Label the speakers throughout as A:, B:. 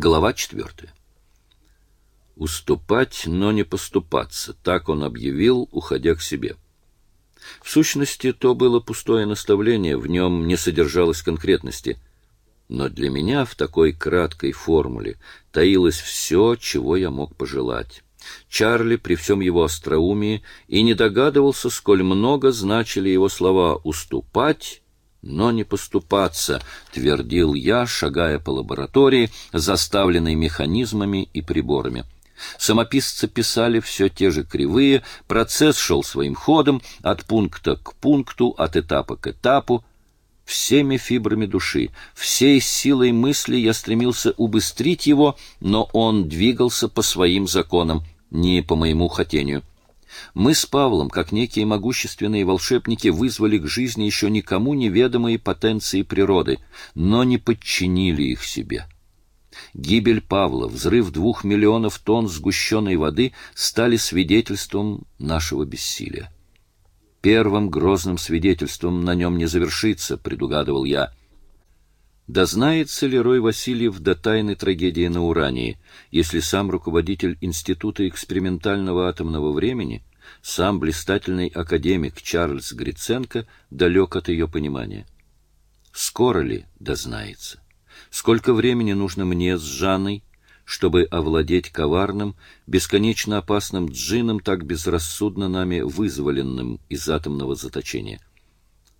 A: Глава четвертая. «Уступать, но не поступаться», — так он объявил, уходя к себе. В сущности, то было пустое наставление, в нем не содержалось конкретности. Но для меня в такой краткой формуле таилось все, чего я мог пожелать. Чарли при всем его остроумии и не догадывался, сколь много значили его слова «уступать», но не поступаться, твердил я, шагая по лаборатории, заставленной механизмами и приборами. Самописцы писали все те же кривые, процесс шел своим ходом, от пункта к пункту, от этапа к этапу. Всеми фибрами души, всей силой мысли я стремился убыстрить его, но он двигался по своим законам, не по моему хотению. Мы с Павлом, как некие могущественные волшебники, вызвали к жизни еще никому неведомые потенции природы, но не подчинили их себе. Гибель Павла, взрыв двух миллионов тонн сгущенной воды стали свидетельством нашего бессилия. Первым грозным свидетельством на нем не завершится, предугадывал я. Да знается ли Рой Васильев до тайны трагедии на Урании, если сам руководитель Института экспериментального атомного времени, сам блистательный академик Чарльз Гриценко далек от ее понимания? Скоро ли дознается? Сколько времени нужно мне с Жанной, чтобы овладеть коварным, бесконечно опасным джинном, так безрассудно нами вызволенным из атомного заточения?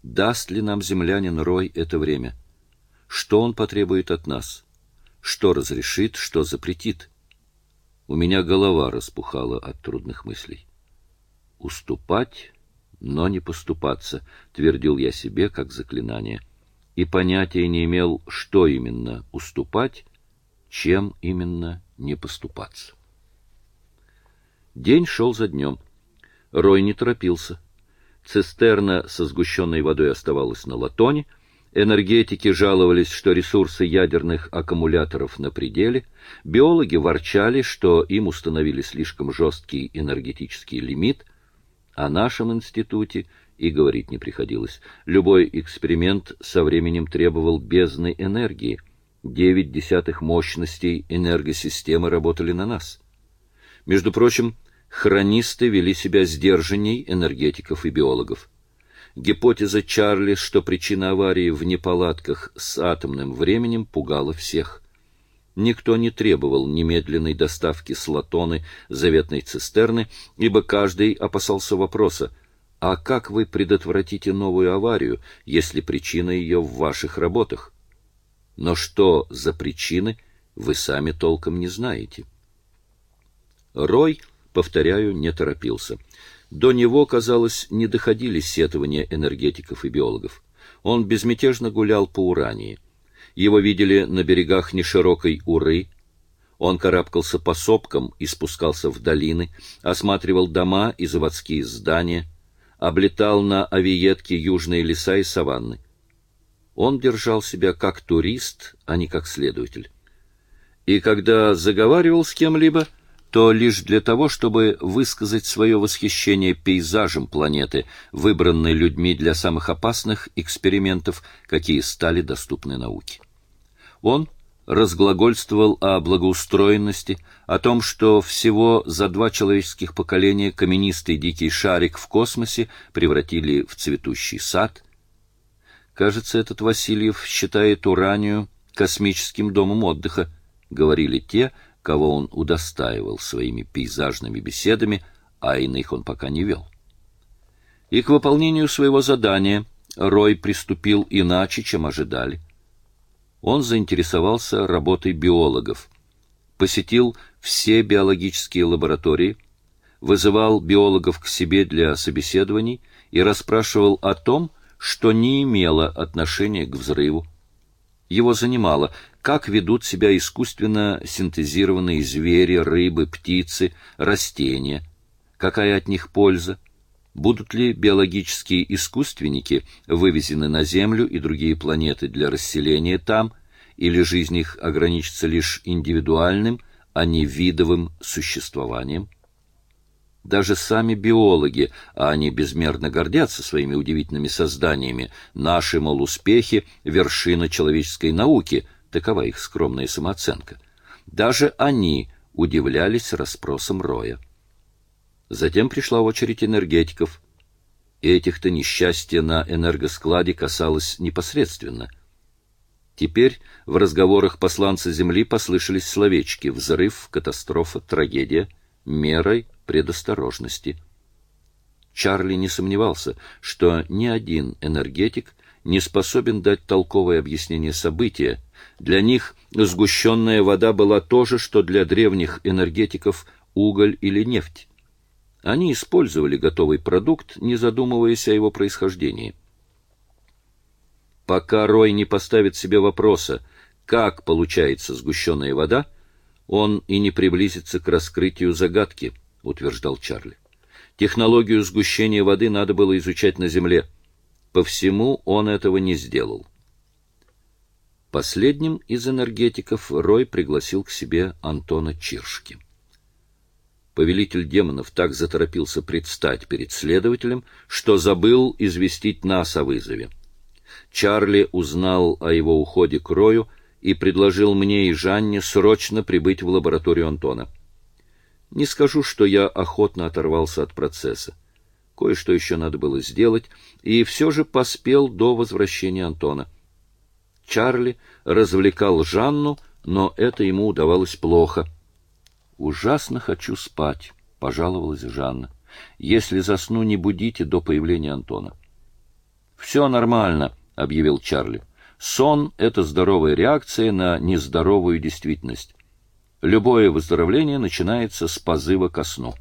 A: Даст ли нам землянин Рой это время? — что он потребует от нас? Что разрешит, что запретит? У меня голова распухала от трудных мыслей. Уступать, но не поступаться, твердил я себе как заклинание, и понятия не имел, что именно уступать, чем именно не поступаться. День шел за днем. Рой не торопился. Цистерна со сгущенной водой оставалась на латоне — Энергетики жаловались, что ресурсы ядерных аккумуляторов на пределе, биологи ворчали, что им установили слишком жесткий энергетический лимит, о нашем институте и говорить не приходилось. Любой эксперимент со временем требовал бездны энергии. Девять десятых мощностей энергосистемы работали на нас. Между прочим, хронисты вели себя сдержанней энергетиков и биологов. Гипотеза Чарли, что причина аварии в неполадках с атомным временем, пугала всех. Никто не требовал немедленной доставки с Латоны заветной цистерны, ибо каждый опасался вопроса, а как вы предотвратите новую аварию, если причина ее в ваших работах? Но что за причины, вы сами толком не знаете. Рой, повторяю, не торопился. До него, казалось, не доходили сетования энергетиков и биологов. Он безмятежно гулял по Урании. Его видели на берегах неширокой Уры. Он карабкался по сопкам и спускался в долины, осматривал дома и заводские здания, облетал на авиетке южные леса и саванны. Он держал себя как турист, а не как следователь. И когда заговаривал с кем-либо, то лишь для того, чтобы высказать свое восхищение пейзажем планеты, выбранной людьми для самых опасных экспериментов, какие стали доступны науке. Он разглагольствовал о благоустроенности, о том, что всего за два человеческих поколения каменистый дикий шарик в космосе превратили в цветущий сад. Кажется, этот Васильев считает Уранию космическим домом отдыха, говорили те, кого он удостаивал своими пейзажными беседами, а иных он пока не вел. И к выполнению своего задания Рой приступил иначе, чем ожидали. Он заинтересовался работой биологов, посетил все биологические лаборатории, вызывал биологов к себе для собеседований и расспрашивал о том, что не имело отношения к взрыву. Его занимало, как ведут себя искусственно синтезированные звери, рыбы, птицы, растения, какая от них польза, будут ли биологические искусственники вывезены на Землю и другие планеты для расселения там, или жизнь их ограничится лишь индивидуальным, а не видовым существованием. Даже сами биологи, а они безмерно гордятся своими удивительными созданиями, наши, мол, успехи — вершина человеческой науки — такова их скромная самооценка. Даже они удивлялись расспросам Роя. Затем пришла очередь энергетиков. Этих-то несчастья на энергоскладе касалось непосредственно. Теперь в разговорах посланца Земли послышались словечки «взрыв», «катастрофа», «трагедия», «мерой предосторожности». Чарли не сомневался, что ни один энергетик не способен дать толковое объяснение события. Для них сгущенная вода была то же, что для древних энергетиков уголь или нефть. Они использовали готовый продукт, не задумываясь о его происхождении. Пока Рой не поставит себе вопроса, как получается сгущенная вода, он и не приблизится к раскрытию загадки, утверждал Чарли. Технологию сгущения воды надо было изучать на Земле. По всему он этого не сделал. Последним из энергетиков Рой пригласил к себе Антона Чиршки. Повелитель демонов так заторопился предстать перед следователем, что забыл известить нас о вызове. Чарли узнал о его уходе к Рою и предложил мне и Жанне срочно прибыть в лабораторию Антона. Не скажу, что я охотно оторвался от процесса. Кое-что еще надо было сделать, и все же поспел до возвращения Антона. Чарли развлекал Жанну, но это ему удавалось плохо — Ужасно хочу спать, пожаловалась Жанна. Если засну, не будите до появления Антона. Все нормально, объявил Чарли. Сон это здоровая реакция на нездоровую действительность. Любое выздоровление начинается с позыва ко сну.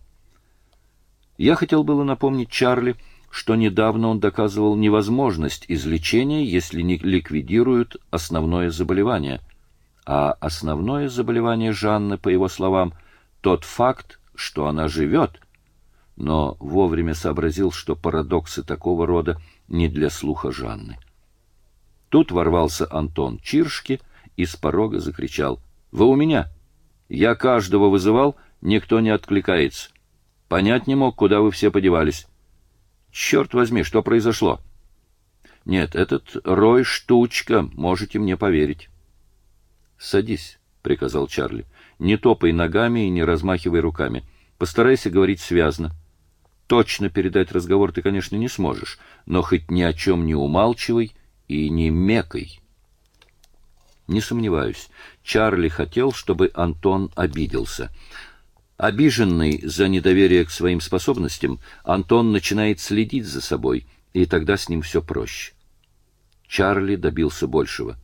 A: Я хотел было напомнить Чарли, что недавно он доказывал невозможность излечения, если не ликвидируют основное заболевание. А основное заболевание Жанны, по его словам, тот факт, что она живет, но вовремя сообразил, что парадоксы такого рода не для слуха Жанны. Тут ворвался Антон Чиршки и с порога закричал: "Вы у меня? Я каждого вызывал, никто не откликается. Понять не мог, куда вы все подевались. Черт возьми, что произошло?" Нет, этот Рой штучка, можете мне поверить. Садись, приказал Чарли. Не топай ногами и не размахивай руками. Постарайся говорить связно. Точно передать разговор ты, конечно, не сможешь, но хоть ни о чем не умалчивай и не мекай. Не сомневаюсь, Чарли хотел, чтобы Антон обиделся. Обиженный за недоверие к своим способностям, Антон начинает следить за собой, и тогда с ним все проще. Чарли добился большего.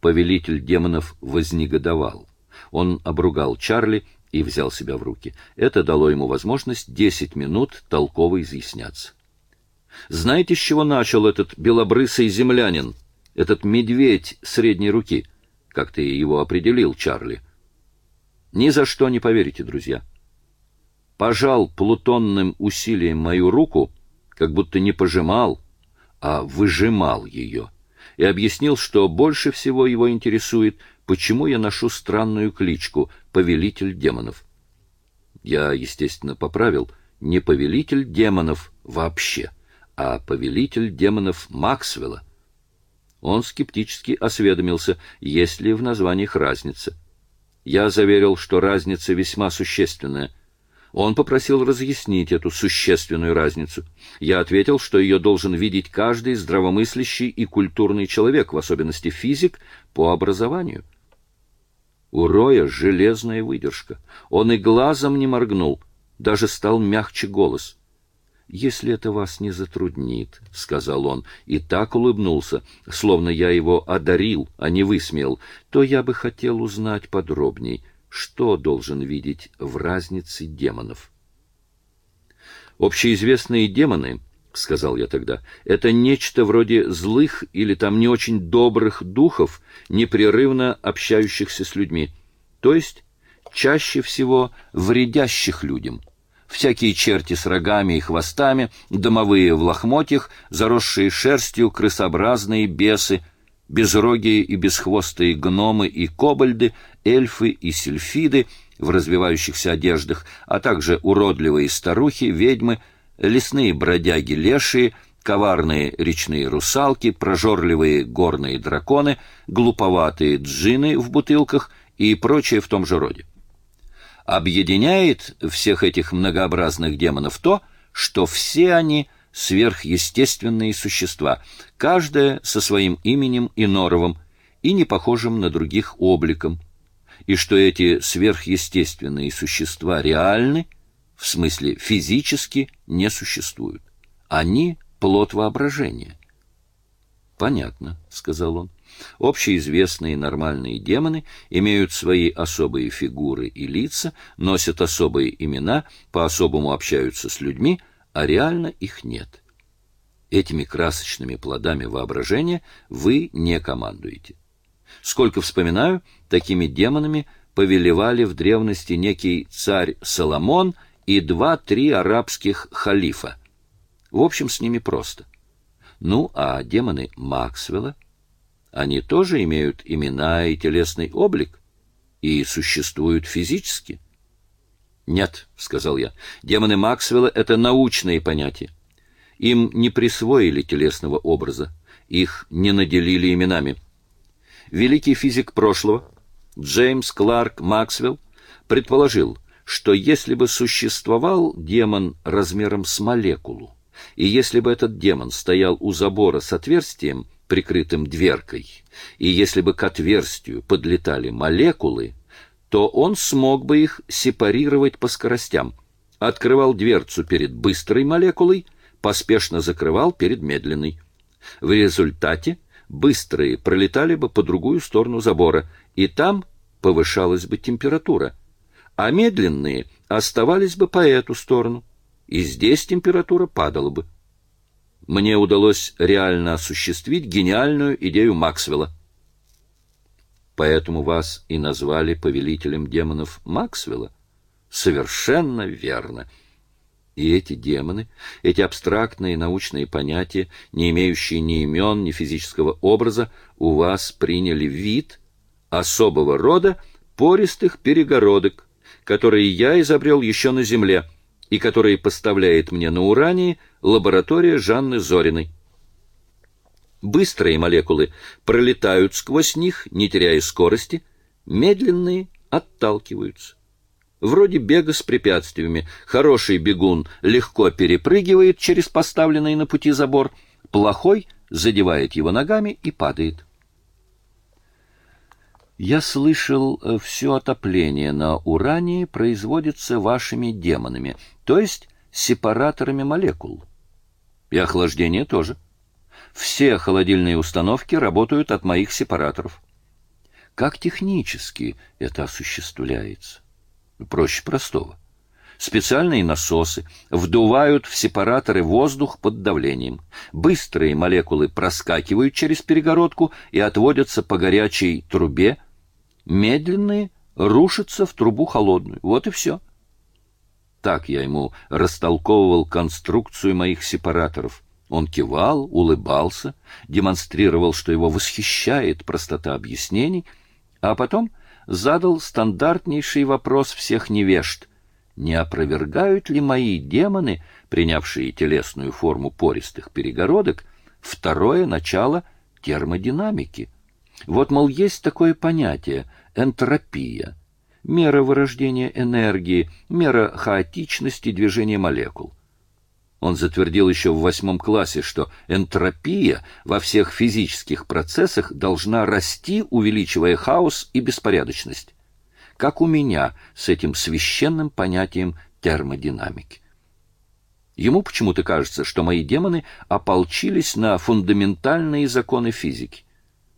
A: Повелитель демонов вознегодовал. Он обругал Чарли и взял себя в руки. Это дало ему возможность десять минут толково изъясняться. Знаете, с чего начал этот белобрысый землянин, этот медведь средней руки? Как ты его определил, Чарли? Ни за что не поверите, друзья. Пожал плутонным усилием мою руку, как будто не пожимал, а выжимал ее, и объяснил, что больше всего его интересует почему я ношу странную кличку «Повелитель демонов». Я, естественно, поправил не «Повелитель демонов» вообще, а «Повелитель демонов» Максвелла. Он скептически осведомился, есть ли в названиях разница. Я заверил, что разница весьма существенная. Он попросил разъяснить эту существенную разницу. Я ответил, что ее должен видеть каждый здравомыслящий и культурный человек, в особенности физик, по образованию. У Роя железная выдержка. Он и глазом не моргнул, даже стал мягче голос. «Если это вас не затруднит», — сказал он, и так улыбнулся, словно я его одарил, а не высмеял, то я бы хотел узнать подробней, что должен видеть в разнице демонов. Общеизвестные демоны — сказал я тогда, — это нечто вроде злых или там не очень добрых духов, непрерывно общающихся с людьми, то есть чаще всего вредящих людям. Всякие черти с рогами и хвостами, домовые в лохмотьях, заросшие шерстью крысообразные бесы, безрогие и бесхвостые гномы и кобальды, эльфы и сильфиды в развивающихся одеждах, а также уродливые старухи, ведьмы, лесные бродяги лешие, коварные речные русалки, прожорливые горные драконы, глуповатые джины в бутылках и прочее в том же роде. Объединяет всех этих многообразных демонов то, что все они сверхъестественные существа, каждая со своим именем и норовом, и не похожим на других обликом, и что эти сверхъестественные существа реальны, в смысле физически не существуют. Они — плод воображения. «Понятно», — сказал он. Общеизвестные нормальные демоны имеют свои особые фигуры и лица, носят особые имена, по-особому общаются с людьми, а реально их нет. Этими красочными плодами воображения вы не командуете. Сколько вспоминаю, такими демонами повелевали в древности некий царь Соломон и два-три арабских халифа. В общем, с ними просто. Ну, а демоны Максвелла, они тоже имеют имена и телесный облик и существуют физически? Нет, сказал я. Демоны Максвелла это научные понятия. Им не присвоили телесного образа, их не наделили именами великий физик прошлого Джеймс Кларк Максвелл предположил, что если бы существовал демон размером с молекулу, и если бы этот демон стоял у забора с отверстием, прикрытым дверкой, и если бы к отверстию подлетали молекулы, то он смог бы их сепарировать по скоростям, открывал дверцу перед быстрой молекулой, поспешно закрывал перед медленной. В результате быстрые пролетали бы по другую сторону забора, и там повышалась бы температура, а медленные оставались бы по эту сторону, и здесь температура падала бы. Мне удалось реально осуществить гениальную идею Максвелла. Поэтому вас и назвали повелителем демонов Максвелла? Совершенно верно. И эти демоны, эти абстрактные научные понятия, не имеющие ни имен, ни физического образа, у вас приняли вид особого рода пористых перегородок, которые я изобрел еще на Земле и которые поставляет мне на Урании лаборатория Жанны Зориной. Быстрые молекулы пролетают сквозь них, не теряя скорости, медленные отталкиваются вроде бега с препятствиями. Хороший бегун легко перепрыгивает через поставленный на пути забор, плохой задевает его ногами и падает. Я слышал, э, все отопление на Урании производится вашими демонами, то есть сепараторами молекул. И охлаждение тоже. Все холодильные установки работают от моих сепараторов. Как технически это осуществляется? Проще простого. Специальные насосы вдувают в сепараторы воздух под давлением. Быстрые молекулы проскакивают через перегородку и отводятся по горячей трубе. Медленные рушатся в трубу холодную. Вот и все. Так я ему растолковывал конструкцию моих сепараторов. Он кивал, улыбался, демонстрировал, что его восхищает простота объяснений, а потом задал стандартнейший вопрос всех невежд. Не опровергают ли мои демоны, принявшие телесную форму пористых перегородок, второе начало термодинамики? Вот, мол, есть такое понятие — энтропия, мера вырождения энергии, мера хаотичности движения молекул. Он затвердил еще в восьмом классе, что энтропия во всех физических процессах должна расти, увеличивая хаос и беспорядочность. Как у меня с этим священным понятием термодинамики. Ему почему-то кажется, что мои демоны ополчились на фундаментальные законы физики.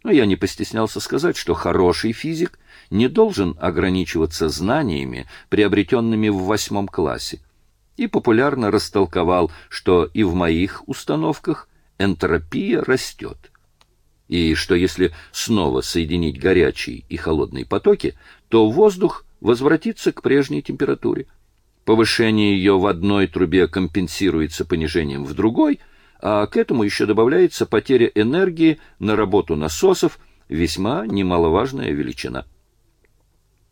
A: Но я не постеснялся сказать, что хороший физик не должен ограничиваться знаниями, приобретенными в восьмом классе, и популярно растолковал, что и в моих установках энтропия растет. И что если снова соединить горячие и холодные потоки, то воздух возвратится к прежней температуре. Повышение ее в одной трубе компенсируется понижением в другой, а к этому еще добавляется потеря энергии на работу насосов, весьма немаловажная величина.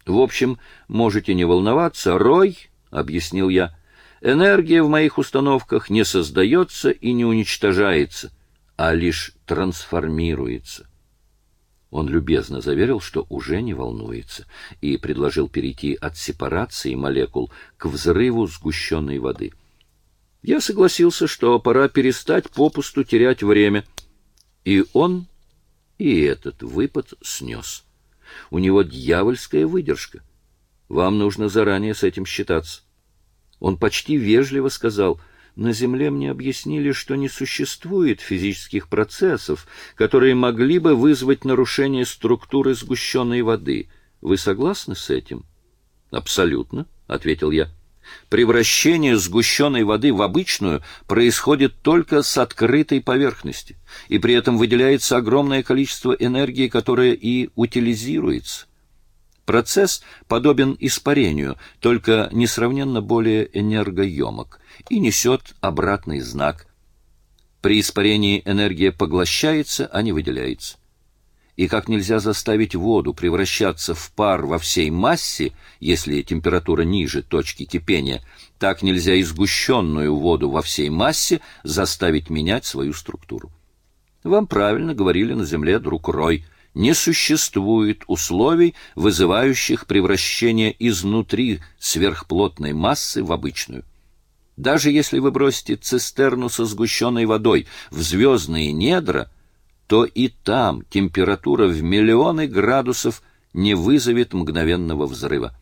A: В общем, можете не волноваться, Рой, — объяснил я, — Энергия в моих установках не создается и не уничтожается, а лишь трансформируется. Он любезно заверил, что уже не волнуется, и предложил перейти от сепарации молекул к взрыву сгущенной воды. Я согласился, что пора перестать попусту терять время, и он и этот выпад снес. У него дьявольская выдержка. Вам нужно заранее с этим считаться. Он почти вежливо сказал — на Земле мне объяснили, что не существует физических процессов, которые могли бы вызвать нарушение структуры сгущенной воды. Вы согласны с этим? Абсолютно, ответил я. Превращение сгущенной воды в обычную происходит только с открытой поверхности, и при этом выделяется огромное количество энергии, которая и утилизируется. Процесс подобен испарению, только несравненно более энергоемок и несет обратный знак. При испарении энергия поглощается, а не выделяется. И как нельзя заставить воду превращаться в пар во всей массе, если температура ниже точки кипения, так нельзя и сгущенную воду во всей массе заставить менять свою структуру. Вам правильно говорили на Земле, друг Рой, не существует условий, вызывающих превращение изнутри сверхплотной массы в обычную. Даже если вы бросите цистерну со сгущенной водой в звездные недра, то и там температура в миллионы градусов не вызовет мгновенного взрыва.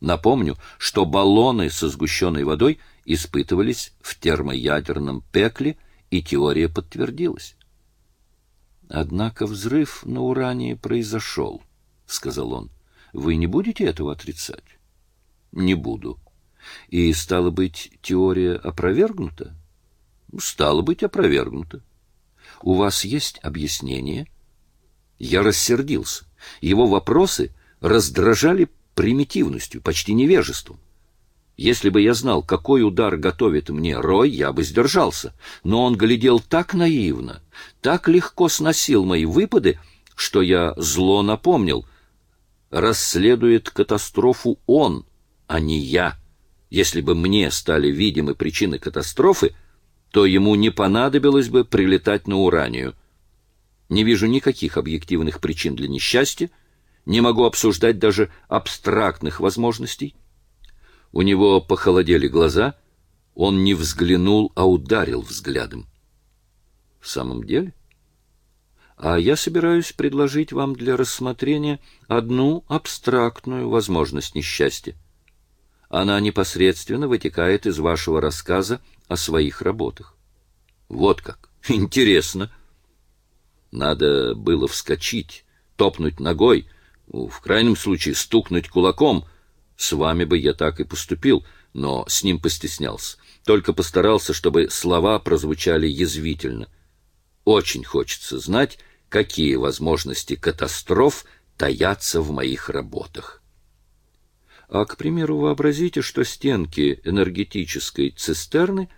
A: Напомню, что баллоны со сгущенной водой испытывались в термоядерном пекле, и теория подтвердилась. Однако взрыв на уране произошел, — сказал он. Вы не будете этого отрицать? Не буду. И, стало быть, теория опровергнута? Стало быть, опровергнута. У вас есть объяснение? Я рассердился. Его вопросы раздражали примитивностью, почти невежеством. Если бы я знал, какой удар готовит мне Рой, я бы сдержался. Но он глядел так наивно, так легко сносил мои выпады, что я зло напомнил. Расследует катастрофу он, а не я. Если бы мне стали видимы причины катастрофы, то ему не понадобилось бы прилетать на Уранию. Не вижу никаких объективных причин для несчастья, не могу обсуждать даже абстрактных возможностей. У него похолодели глаза, он не взглянул, а ударил взглядом. В самом деле? А я собираюсь предложить вам для рассмотрения одну абстрактную возможность несчастья. Она непосредственно вытекает из вашего рассказа о своих работах. Вот как. Интересно. Надо было вскочить, топнуть ногой, в крайнем случае стукнуть кулаком — с вами бы я так и поступил, но с ним постеснялся. Только постарался, чтобы слова прозвучали язвительно. Очень хочется знать, какие возможности катастроф таятся в моих работах. А, к примеру, вообразите, что стенки энергетической цистерны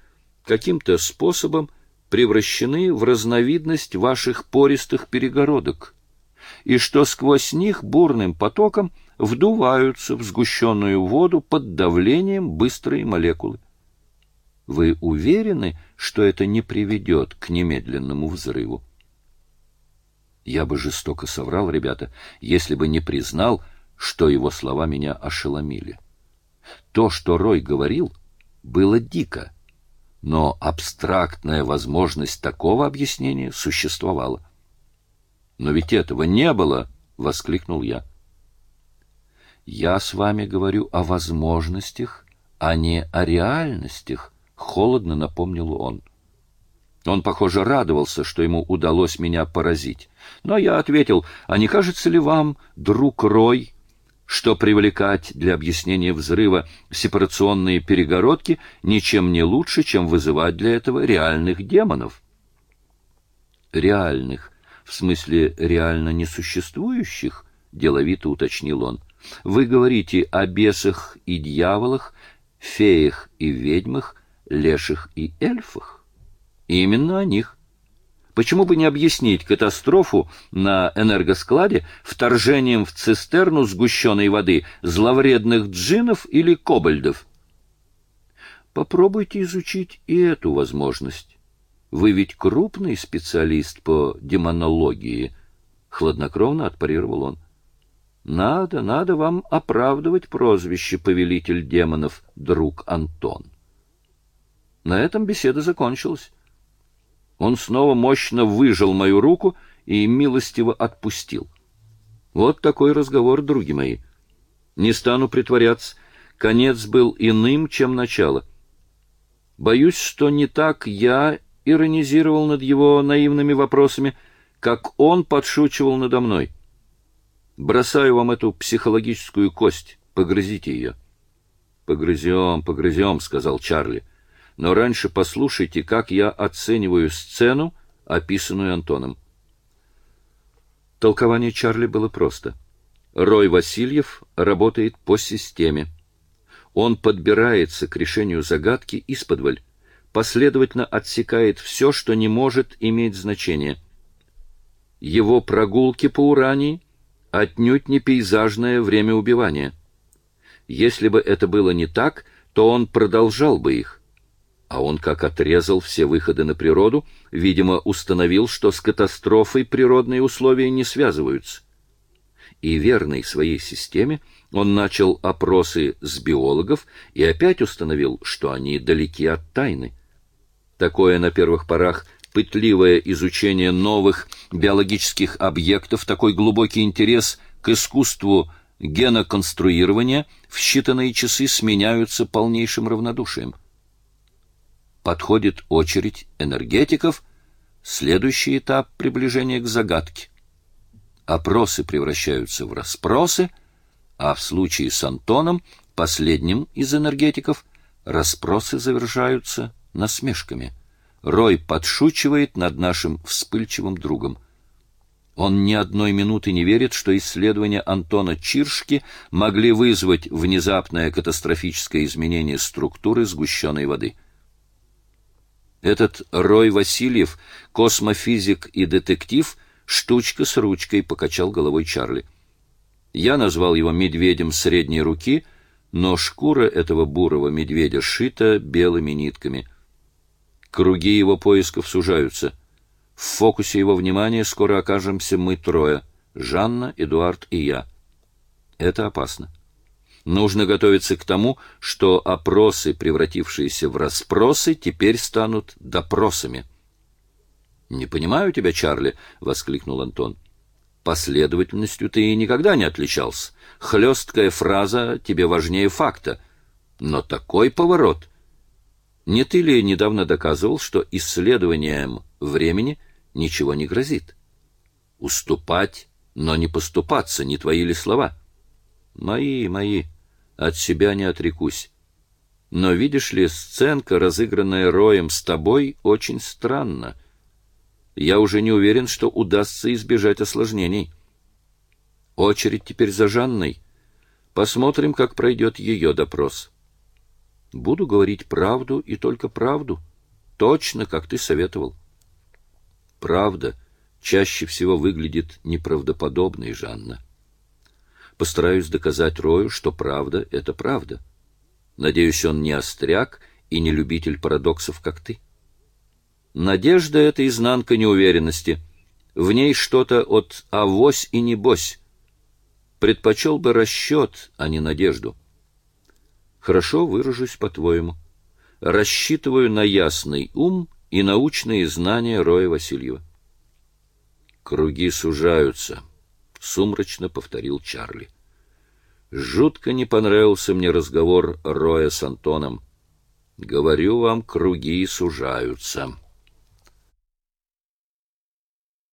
A: каким-то способом превращены в разновидность ваших пористых перегородок, и что сквозь них бурным потоком вдуваются в сгущенную воду под давлением быстрые молекулы. Вы уверены, что это не приведет к немедленному взрыву? Я бы жестоко соврал, ребята, если бы не признал, что его слова меня ошеломили. То, что Рой говорил, было дико, но абстрактная возможность такого объяснения существовала. «Но ведь этого не было!» — воскликнул я. Я с вами говорю о возможностях, а не о реальностях, холодно напомнил он. Он, похоже, радовался, что ему удалось меня поразить. Но я ответил, а не кажется ли вам, друг Рой, что привлекать для объяснения взрыва сепарационные перегородки ничем не лучше, чем вызывать для этого реальных демонов? Реальных, в смысле реально несуществующих, деловито уточнил он. Вы говорите о бесах и дьяволах, феях и ведьмах, леших и эльфах. Именно о них. Почему бы не объяснить катастрофу на энергоскладе вторжением в цистерну сгущенной воды зловредных джинов или кобальдов? Попробуйте изучить и эту возможность. Вы ведь крупный специалист по демонологии. хладнокровно отпарировал он. Надо, надо вам оправдывать прозвище повелитель демонов, друг Антон. На этом беседа закончилась. Он снова мощно выжал мою руку и милостиво отпустил. Вот такой разговор, други мои. Не стану притворяться, конец был иным, чем начало. Боюсь, что не так я иронизировал над его наивными вопросами, как он подшучивал надо мной. Бросаю вам эту психологическую кость, погрызите ее. — Погрызем, погрызем, — сказал Чарли. — Но раньше послушайте, как я оцениваю сцену, описанную Антоном. Толкование Чарли было просто. Рой Васильев работает по системе. Он подбирается к решению загадки исподволь, последовательно отсекает все, что не может иметь значения. Его прогулки по Урании отнюдь не пейзажное время убивания. Если бы это было не так, то он продолжал бы их. А он как отрезал все выходы на природу, видимо, установил, что с катастрофой природные условия не связываются. И верный своей системе, он начал опросы с биологов и опять установил, что они далеки от тайны. Такое на первых порах пытливое изучение новых биологических объектов, такой глубокий интерес к искусству геноконструирования в считанные часы сменяются полнейшим равнодушием. Подходит очередь энергетиков, следующий этап приближения к загадке. Опросы превращаются в расспросы, а в случае с Антоном, последним из энергетиков, расспросы завершаются насмешками – Рой подшучивает над нашим вспыльчивым другом. Он ни одной минуты не верит, что исследования Антона Чиршки могли вызвать внезапное катастрофическое изменение структуры сгущенной воды. Этот Рой Васильев, космофизик и детектив, штучка с ручкой, покачал головой Чарли. Я назвал его медведем средней руки, но шкура этого бурого медведя шита белыми нитками — Круги его поисков сужаются. В фокусе его внимания скоро окажемся мы трое — Жанна, Эдуард и я. Это опасно. Нужно готовиться к тому, что опросы, превратившиеся в расспросы, теперь станут допросами. «Не понимаю тебя, Чарли», — воскликнул Антон. «Последовательностью ты никогда не отличался. Хлесткая фраза тебе важнее факта. Но такой поворот не ты ли недавно доказывал, что исследованием времени ничего не грозит? Уступать, но не поступаться, не твои ли слова? Мои, мои, от себя не отрекусь. Но видишь ли, сценка, разыгранная Роем с тобой, очень странна. Я уже не уверен, что удастся избежать осложнений. Очередь теперь за Жанной. Посмотрим, как пройдет ее допрос. Буду говорить правду и только правду, точно, как ты советовал. Правда чаще всего выглядит неправдоподобной, Жанна. Постараюсь доказать Рою, что правда — это правда. Надеюсь, он не остряк и не любитель парадоксов, как ты. Надежда — это изнанка неуверенности. В ней что-то от авось и небось. Предпочел бы расчет, а не надежду. Хорошо выражусь по-твоему. Рассчитываю на ясный ум и научные знания Роя Васильева. Круги сужаются, сумрачно повторил Чарли. Жутко не понравился мне разговор Роя с Антоном. Говорю вам, круги сужаются.